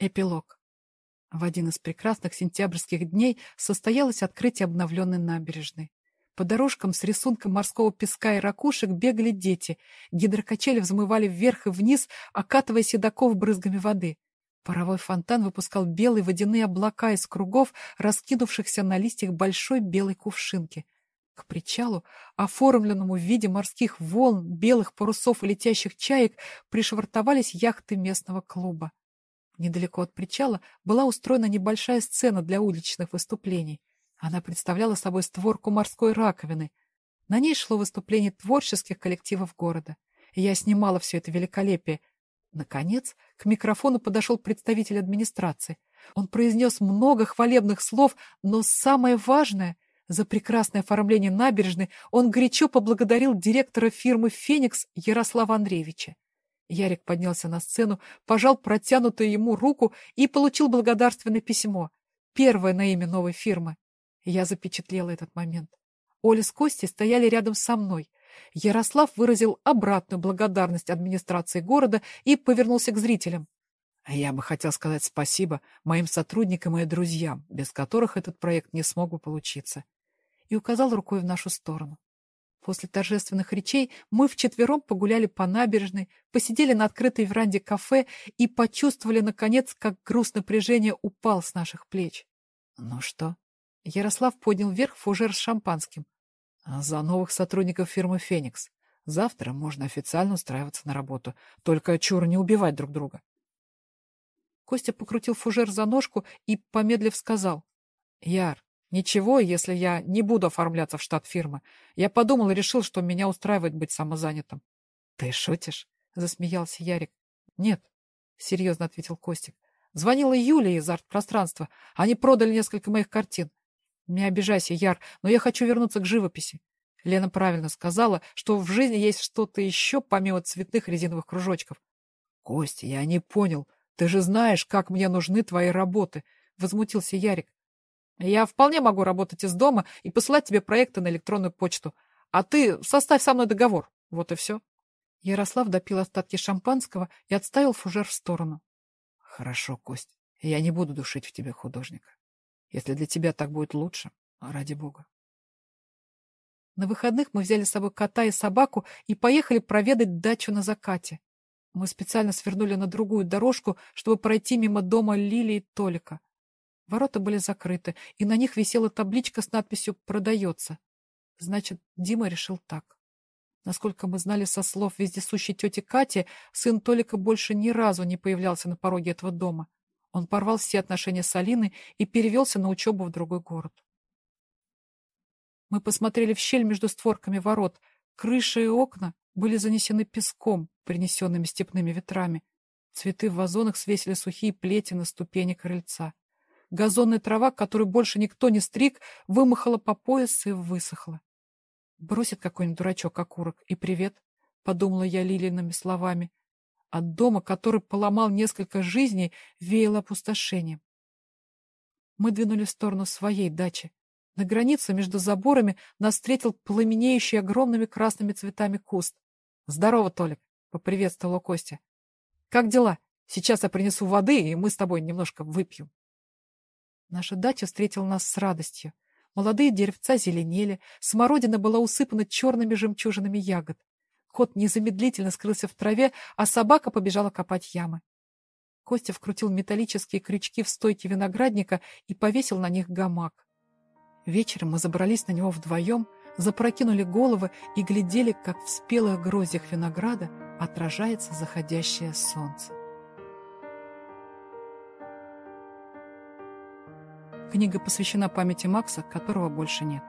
Эпилог. В один из прекрасных сентябрьских дней состоялось открытие обновленной набережной. По дорожкам с рисунком морского песка и ракушек бегали дети. Гидрокачели взмывали вверх и вниз, окатывая седаков брызгами воды. Паровой фонтан выпускал белые водяные облака из кругов, раскинувшихся на листьях большой белой кувшинки. К причалу, оформленному в виде морских волн, белых парусов и летящих чаек, пришвартовались яхты местного клуба. Недалеко от причала была устроена небольшая сцена для уличных выступлений. Она представляла собой створку морской раковины. На ней шло выступление творческих коллективов города. Я снимала все это великолепие. Наконец, к микрофону подошел представитель администрации. Он произнес много хвалебных слов, но самое важное — за прекрасное оформление набережной он горячо поблагодарил директора фирмы «Феникс» Ярослава Андреевича. Ярик поднялся на сцену, пожал протянутую ему руку и получил благодарственное письмо. Первое на имя новой фирмы. Я запечатлела этот момент. Оля с Костей стояли рядом со мной. Ярослав выразил обратную благодарность администрации города и повернулся к зрителям. Я бы хотел сказать спасибо моим сотрудникам и друзьям, без которых этот проект не смог бы получиться. И указал рукой в нашу сторону. После торжественных речей мы вчетвером погуляли по набережной, посидели на открытой веранде кафе и почувствовали, наконец, как груз напряжения упал с наших плеч. Ну что? Ярослав поднял вверх фужер с шампанским. За новых сотрудников фирмы «Феникс». Завтра можно официально устраиваться на работу. Только чур не убивать друг друга. Костя покрутил фужер за ножку и, помедлив, сказал. — Яр, Ничего, если я не буду оформляться в штат фирмы. Я подумал и решил, что меня устраивает быть самозанятым. — Ты шутишь? — засмеялся Ярик. — Нет, — серьезно ответил Костик. Звонила Юля из арт-пространства. Они продали несколько моих картин. Не обижайся, Яр, но я хочу вернуться к живописи. Лена правильно сказала, что в жизни есть что-то еще, помимо цветных резиновых кружочков. — Костя, я не понял. Ты же знаешь, как мне нужны твои работы, — возмутился Ярик. Я вполне могу работать из дома и посылать тебе проекты на электронную почту. А ты составь со мной договор. Вот и все. Ярослав допил остатки шампанского и отставил фужер в сторону. — Хорошо, Кость. Я не буду душить в тебе художника. Если для тебя так будет лучше, ради бога. На выходных мы взяли с собой кота и собаку и поехали проведать дачу на закате. Мы специально свернули на другую дорожку, чтобы пройти мимо дома Лилии и Толика. Ворота были закрыты, и на них висела табличка с надписью «Продается». Значит, Дима решил так. Насколько мы знали со слов вездесущей тети Кати, сын Толика больше ни разу не появлялся на пороге этого дома. Он порвал все отношения с Алиной и перевелся на учебу в другой город. Мы посмотрели в щель между створками ворот. Крыши и окна были занесены песком, принесенными степными ветрами. Цветы в вазонах свесили сухие плети на ступени крыльца. Газонная трава, которую больше никто не стриг, вымахала по пояс и высохла. Бросит какой-нибудь дурачок окурок, и привет, — подумала я Лилиными словами. От дома, который поломал несколько жизней, веяло опустошением. Мы двинули в сторону своей дачи. На границе между заборами нас встретил пламенеющий огромными красными цветами куст. — Здорово, Толик! — поприветствовала Костя. — Как дела? Сейчас я принесу воды, и мы с тобой немножко выпьем. Наша дача встретила нас с радостью. Молодые деревца зеленели, смородина была усыпана черными жемчужинами ягод. Кот незамедлительно скрылся в траве, а собака побежала копать ямы. Костя вкрутил металлические крючки в стойке виноградника и повесил на них гамак. Вечером мы забрались на него вдвоем, запрокинули головы и глядели, как в спелых гроздях винограда отражается заходящее солнце. Книга посвящена памяти Макса, которого больше нет.